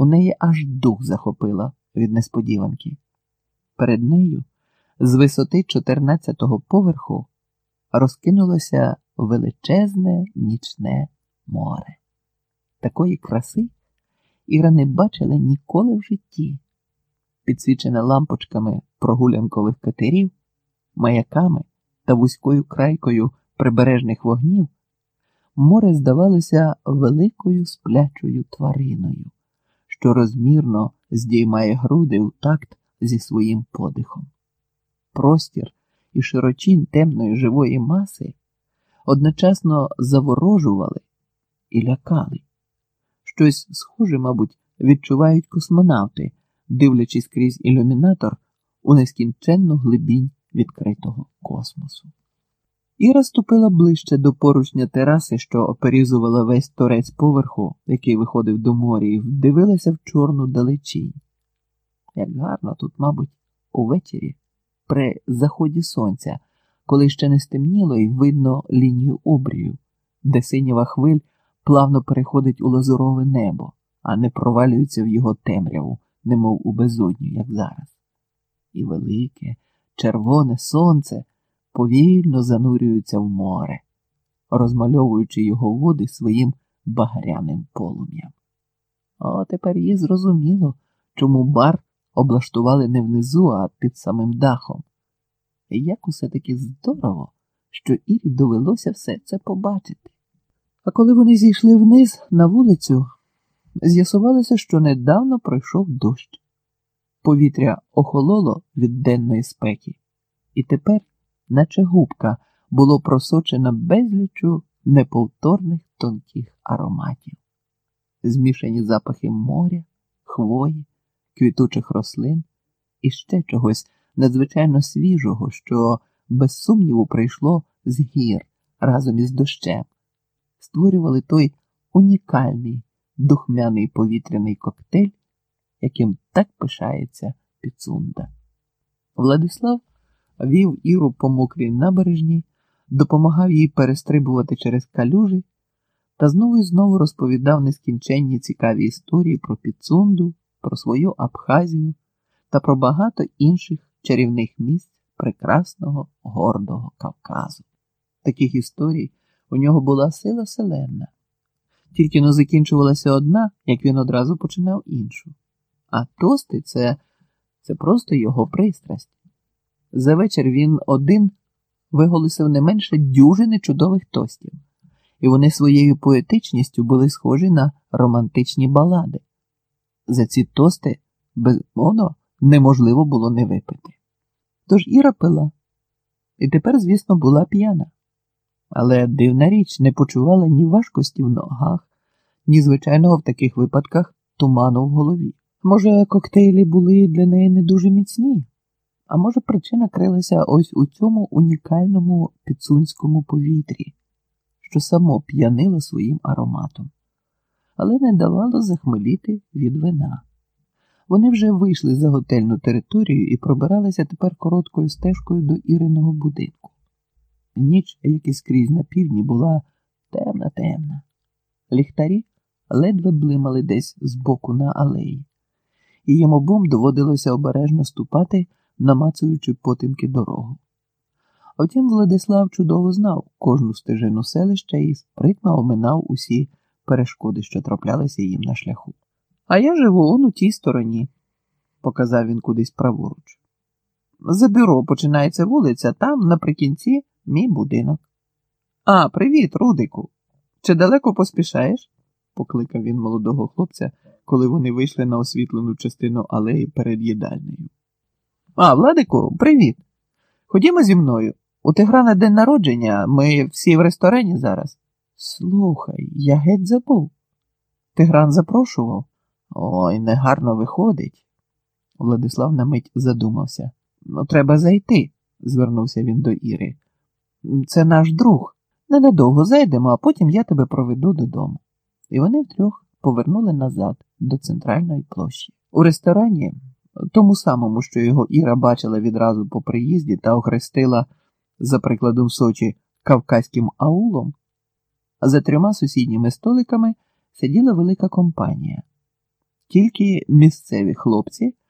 У неї аж дух захопила від несподіванки. Перед нею, з висоти 14-го поверху, розкинулося величезне нічне море. Такої краси Іра не бачила ніколи в житті, підсвічена лампочками прогулянкових катерів, маяками та вузькою крайкою прибережних вогнів, море здавалося великою сплячою твариною, що розмірно здіймає груди у такт зі своїм подихом. Простір і широчінь темної живої маси одночасно заворожували і лякали. Щось схоже, мабуть, відчувають космонавти, дивлячись крізь ілюмінатор у нескінченну глибінь відкритого космосу. Іра ступила ближче до поручня тераси, що оперізувала весь торець поверху, який виходив до моря, і вдивилася в чорну далечінь. Як гарно тут, мабуть, увечері, при заході сонця, коли ще не стемніло і видно лінію обрію, де синіва хвиль плавно переходить у лазурове небо, а не провалюється в його темряву, немов у безодню, як зараз. І велике, червоне сонце повільно занурюється в море, розмальовуючи його води своїм багряним полум'ям. О, тепер їй зрозуміло, чому бар облаштували не внизу, а під самим дахом. Як усе таки здорово, що Ірі довелося все це побачити. А коли вони зійшли вниз на вулицю, з'ясувалося, що недавно пройшов дощ. Повітря охололо від денної спеки, і тепер, наче губка, було просочено безлічу неповторних тонких ароматів, змішані запахи моря, хвої, квітучих рослин і ще чогось надзвичайно свіжого, що, без сумніву, прийшло з гір разом із дощем, створювали той унікальний духмяний повітряний коктейль, яким так пишається Піцунда. Владислав вів Іру по мокрій набережній, допомагав їй перестрибувати через калюжі та знову і знову розповідав нескінченні цікаві історії про Піцунду, про свою Абхазію та про багато інших чарівних місць прекрасного гордого Кавказу. Таких історій у нього була сила селенна. Тільки но закінчувалася одна, як він одразу починав іншу. А тости це, це просто його пристрасть. За вечір він один виголосив не менше дюжини чудових тостів, і вони своєю поетичністю були схожі на романтичні балади. За ці тости, безмовно, неможливо було не випити. Тож Іра пила, і тепер, звісно, була п'яна. Але дивна річ не почувала ні важкості в ногах, ні звичайного в таких випадках туману в голові. Може, коктейлі були для неї не дуже міцні, а може, причина крилася ось у цьому унікальному підсунському повітрі, що само п'янило своїм ароматом, але не давало захмеліти від вина. Вони вже вийшли за готельну територію і пробиралися тепер короткою стежкою до Іриного будинку. Ніч, як і скрізь на півдні, була темна темна. Ліхтарі ледве блимали десь збоку на алеї, і їм обом доводилося обережно ступати, намацуючи потимки дорогу. А втім, Владислав чудово знав кожну стежину селища і спритно оминав усі перешкоди, що траплялися їм на шляху. А я живу он у тій стороні, показав він кудись праворуч. За бюро починається вулиця, там наприкінці мій будинок. А, привіт, Рудику. Чи далеко поспішаєш? покликав він молодого хлопця, коли вони вийшли на освітлену частину алеї перед їдальнею. А, Владику, привіт. Ходімо зі мною. У Тиграна день народження, ми всі в ресторані зараз. Слухай, я геть забув. Тигран запрошував. Ой, негарно виходить. Владислав на мить задумався. Ну, треба зайти, звернувся він до Іри. Це наш друг. Ненадовго зайдемо, а потім я тебе проведу додому. І вони втрьох повернули назад до центральної площі. У ресторані, тому самому, що його Іра бачила відразу по приїзді та охрестила, за прикладом Сочі, кавказьким аулом, за трьома сусідніми столиками сиділа велика компанія. Тільки місцеві хлопці